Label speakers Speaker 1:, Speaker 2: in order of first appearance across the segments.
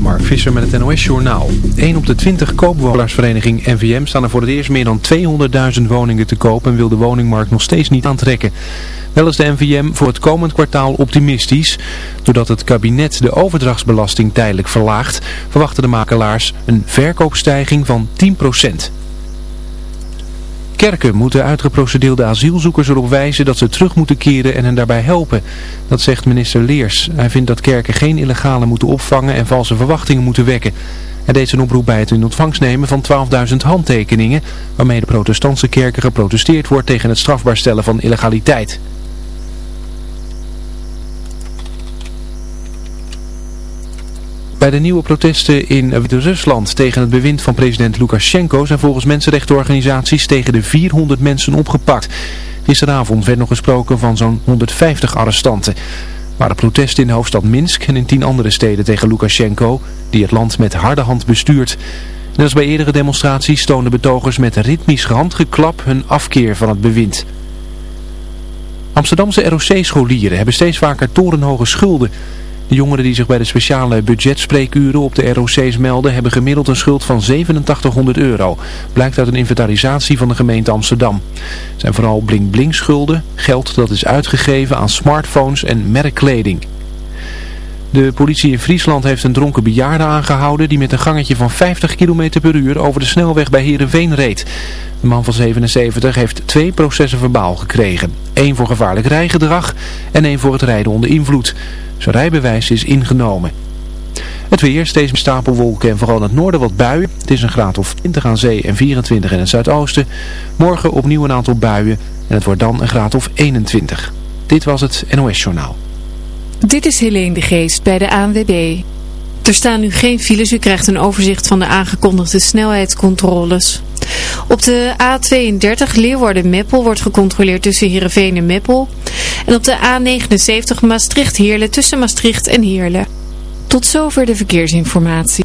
Speaker 1: Mark Visser met het NOS Journaal. 1 op de 20 koopwoningsvereniging NVM staan er voor het eerst meer dan 200.000 woningen te koop en wil de woningmarkt nog steeds niet aantrekken. Wel is de NVM voor het komend kwartaal optimistisch. Doordat het kabinet de overdrachtsbelasting tijdelijk verlaagt, verwachten de makelaars een verkoopstijging van 10%. Kerken moeten uitgeprocedeerde asielzoekers erop wijzen dat ze terug moeten keren en hen daarbij helpen. Dat zegt minister Leers. Hij vindt dat kerken geen illegale moeten opvangen en valse verwachtingen moeten wekken. Hij deed zijn oproep bij het in ontvangst nemen van 12.000 handtekeningen, waarmee de protestantse kerken geprotesteerd wordt tegen het strafbaar stellen van illegaliteit. Bij de nieuwe protesten in Wit-Rusland tegen het bewind van president Lukashenko zijn volgens mensenrechtenorganisaties tegen de 400 mensen opgepakt. Gisteravond werd nog gesproken van zo'n 150 arrestanten. Maar de protesten in de hoofdstad Minsk en in tien andere steden tegen Lukashenko, die het land met harde hand bestuurt. Net als bij eerdere demonstraties toonden betogers met ritmisch handgeklap hun afkeer van het bewind. Amsterdamse ROC-scholieren hebben steeds vaker torenhoge schulden. De jongeren die zich bij de speciale budgetspreekuren op de ROC's melden hebben gemiddeld een schuld van 8700 euro. Blijkt uit een inventarisatie van de gemeente Amsterdam. Het zijn vooral bling-bling schulden, geld dat is uitgegeven aan smartphones en merkkleding. De politie in Friesland heeft een dronken bejaarde aangehouden die met een gangetje van 50 km per uur over de snelweg bij Heerenveen reed. De man van 77 heeft twee processen verbaal gekregen. Eén voor gevaarlijk rijgedrag en één voor het rijden onder invloed. Zijn rijbewijs is ingenomen. Het weer, steeds meer stapelwolken en vooral in het noorden wat buien. Het is een graad of 20 aan zee en 24 in het zuidoosten. Morgen opnieuw een aantal buien en het wordt dan een graad of 21. Dit was het NOS Journaal.
Speaker 2: Dit is Helene de Geest bij de ANWB. Er staan nu geen files, u krijgt een overzicht van de aangekondigde snelheidscontroles. Op de A32 Leeuwarden-Meppel wordt gecontroleerd tussen Heerenveen en Meppel. En op de A79 Maastricht-Heerlen tussen Maastricht en Heerlen. Tot zover de verkeersinformatie.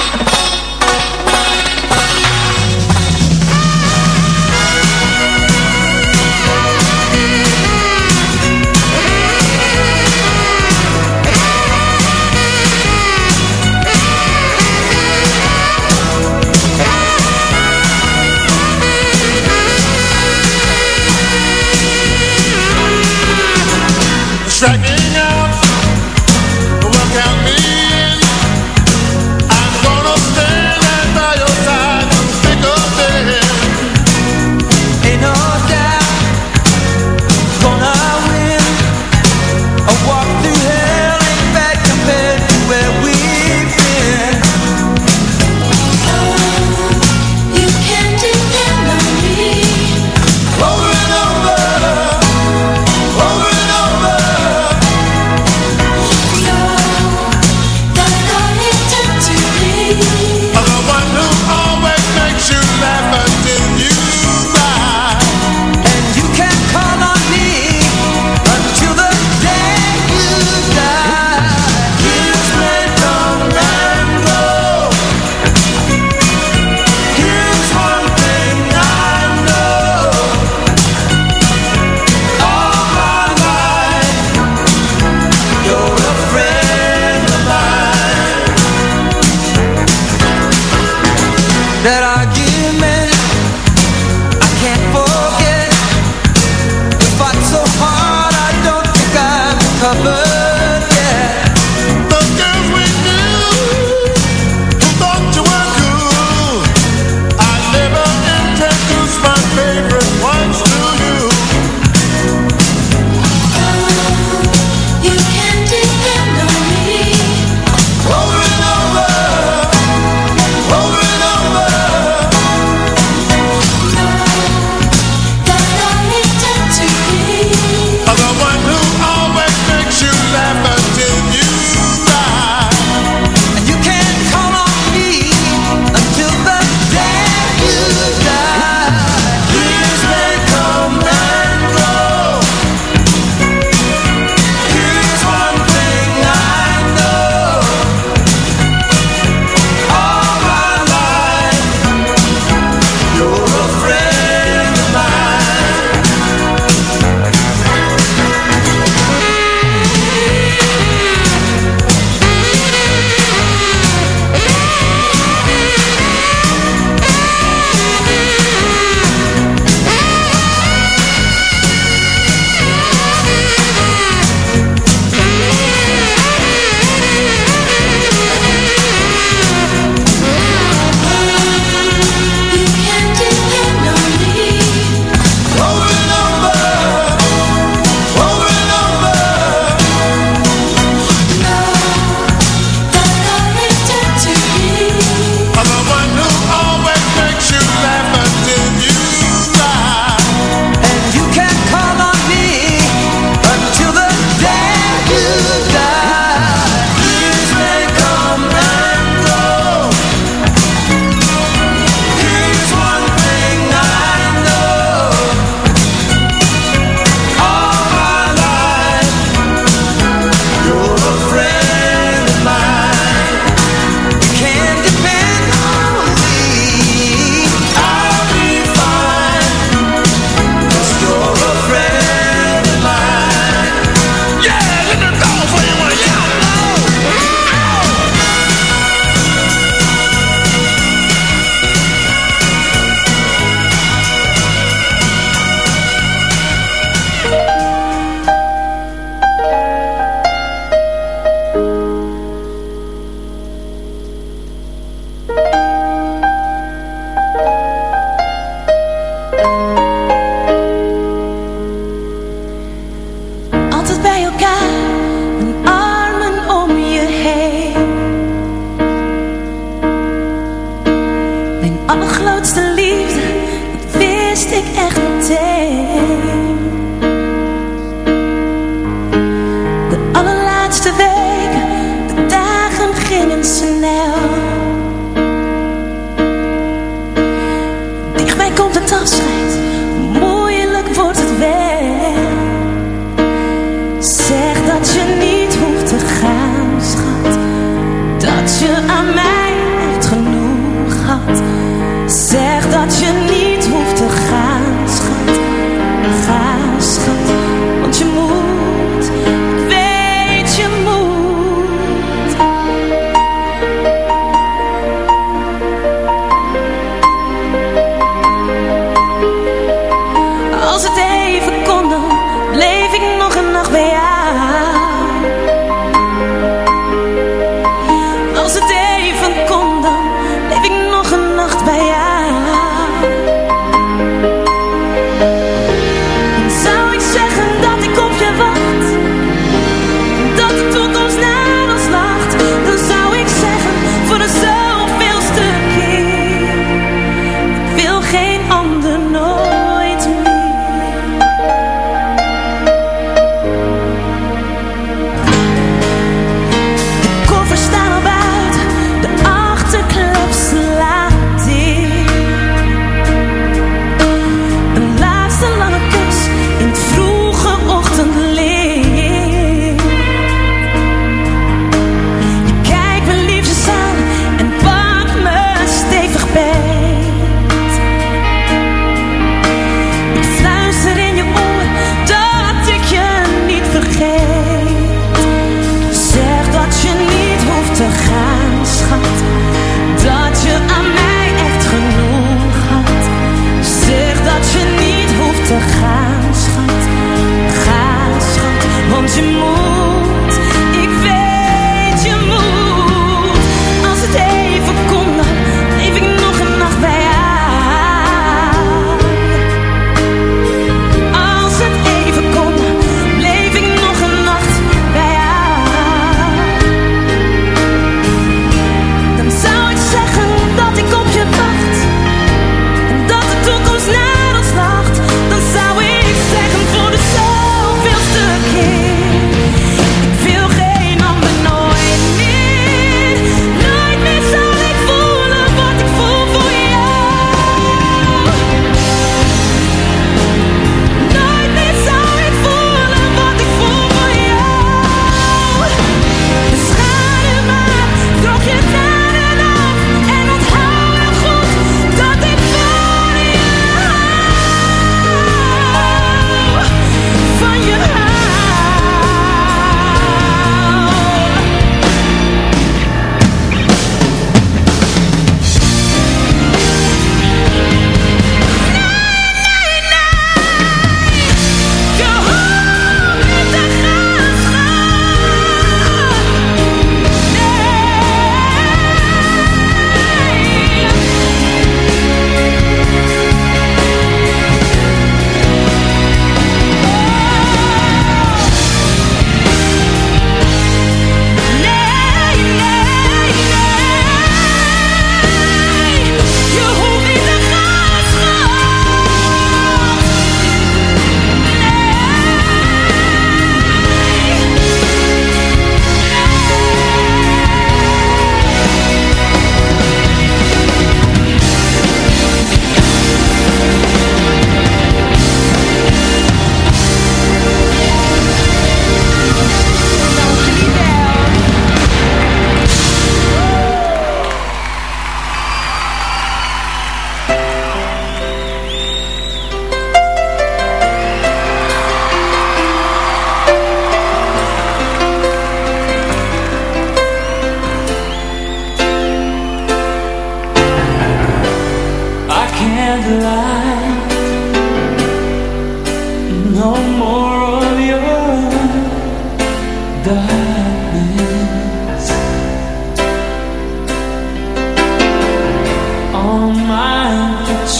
Speaker 3: right.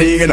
Speaker 4: scene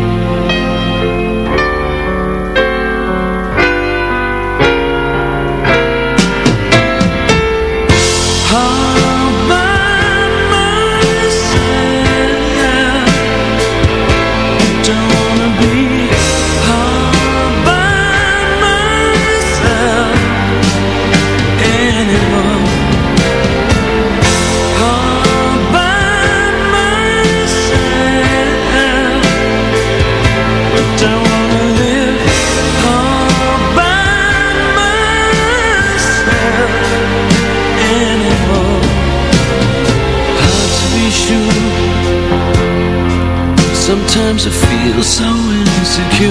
Speaker 5: feel so insecure.